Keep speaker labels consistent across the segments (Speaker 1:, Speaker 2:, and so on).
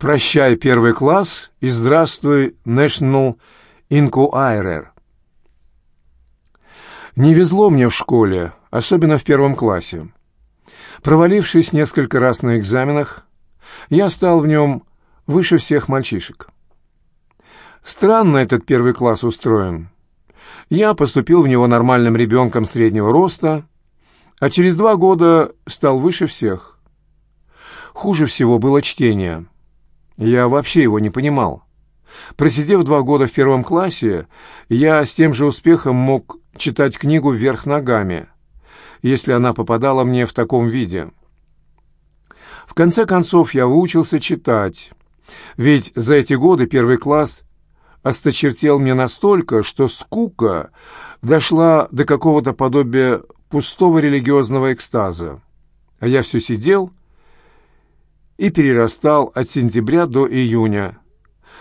Speaker 1: «Прощай, первый класс» и «Здравствуй, National Inquirer». Не везло мне в школе, особенно в первом классе. Провалившись несколько раз на экзаменах, я стал в нем выше всех мальчишек. Странно этот первый класс устроен. Я поступил в него нормальным ребенком среднего роста, а через два года стал выше всех. Хуже всего было чтение. Я вообще его не понимал. Просидев два года в первом классе, я с тем же успехом мог читать книгу вверх ногами, если она попадала мне в таком виде. В конце концов, я выучился читать, ведь за эти годы первый класс осточертел мне настолько, что скука дошла до какого-то подобия пустого религиозного экстаза. А я все сидел и перерастал от сентября до июня,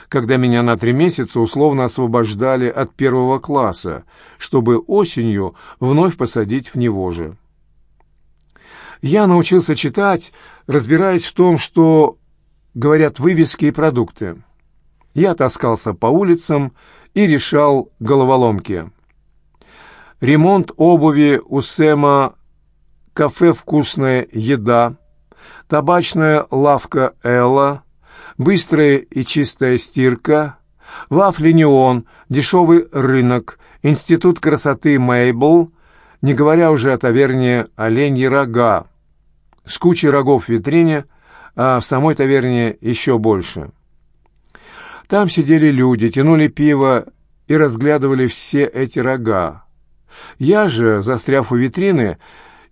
Speaker 1: когда меня на три месяца условно освобождали от первого класса, чтобы осенью вновь посадить в него же. Я научился читать, разбираясь в том, что говорят вывески и продукты. Я таскался по улицам и решал головоломки. Ремонт обуви у Сэма, кафе «Вкусная еда», табачная лавка «Элла», быстрая и чистая стирка, вафли «Неон», дешевый рынок, институт красоты «Мейбл», не говоря уже о таверне «Оленьи рога», с кучей рогов в витрине, а в самой таверне еще больше. Там сидели люди, тянули пиво и разглядывали все эти рога. Я же, застряв у витрины,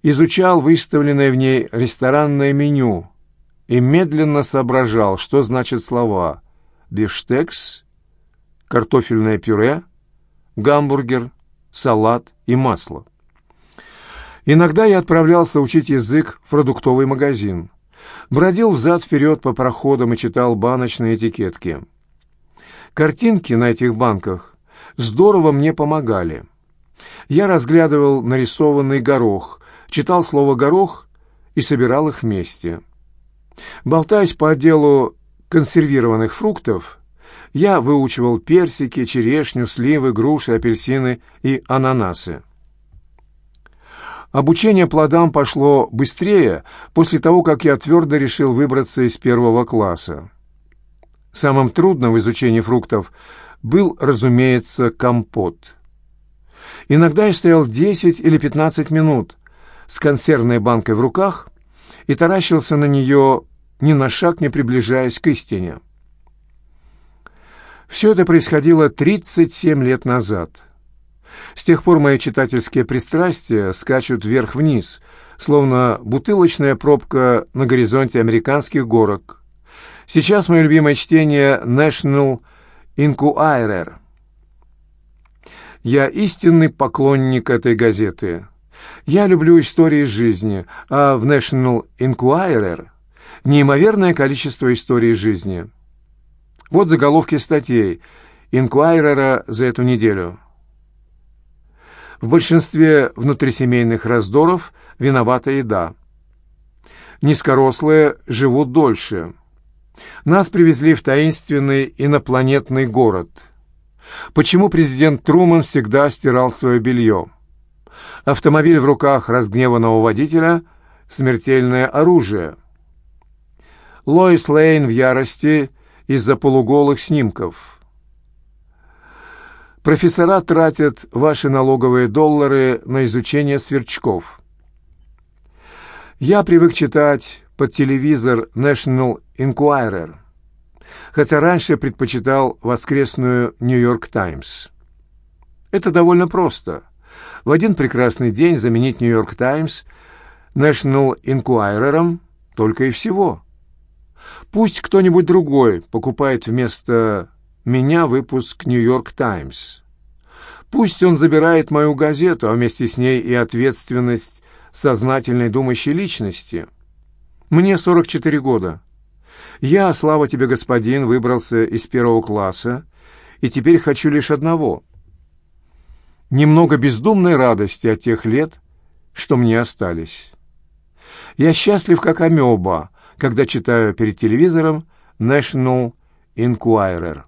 Speaker 1: изучал выставленное в ней ресторанное меню и медленно соображал, что значат слова «бифштекс», «картофельное пюре», «гамбургер», «салат» и «масло». Иногда я отправлялся учить язык в продуктовый магазин. Бродил взад-вперед по проходам и читал баночные этикетки. Картинки на этих банках здорово мне помогали. Я разглядывал нарисованный горох, читал слово «горох» и собирал их вместе. Болтаясь по отделу консервированных фруктов, я выучивал персики, черешню, сливы, груши, апельсины и ананасы. Обучение плодам пошло быстрее после того, как я твердо решил выбраться из первого класса. Самым трудным в изучении фруктов был, разумеется, компот. Иногда я стоял 10 или 15 минут с консервной банкой в руках и таращился на нее, ни на шаг не приближаясь к истине. Все это происходило 37 лет назад. С тех пор мои читательские пристрастия скачут вверх-вниз, словно бутылочная пробка на горизонте американских горок. Сейчас мое любимое чтение National Inquirer. Я истинный поклонник этой газеты. Я люблю истории жизни, а в National Inquirer неимоверное количество историй жизни. Вот заголовки статей Инкуайрера за эту неделю. В большинстве внутрисемейных раздоров виновата еда. Низкорослые живут дольше. Нас привезли в таинственный инопланетный город. Почему президент Труман всегда стирал свое белье? Автомобиль в руках разгневанного водителя – смертельное оружие. Лоис Лейн в ярости из-за полуголых снимков – Профессора тратят ваши налоговые доллары на изучение сверчков. Я привык читать под телевизор National Enquirer, хотя раньше предпочитал воскресную Нью-Йорк Таймс. Это довольно просто. В один прекрасный день заменить Нью-Йорк Таймс National Enquirer'ом только и всего. Пусть кто-нибудь другой покупает вместо меня выпуск «Нью-Йорк Таймс». Пусть он забирает мою газету, а вместе с ней и ответственность сознательной думающей личности. Мне 44 года. Я, слава тебе, господин, выбрался из первого класса, и теперь хочу лишь одного — немного бездумной радости от тех лет, что мне остались. Я счастлив, как амеба, когда читаю перед телевизором National Enquirer.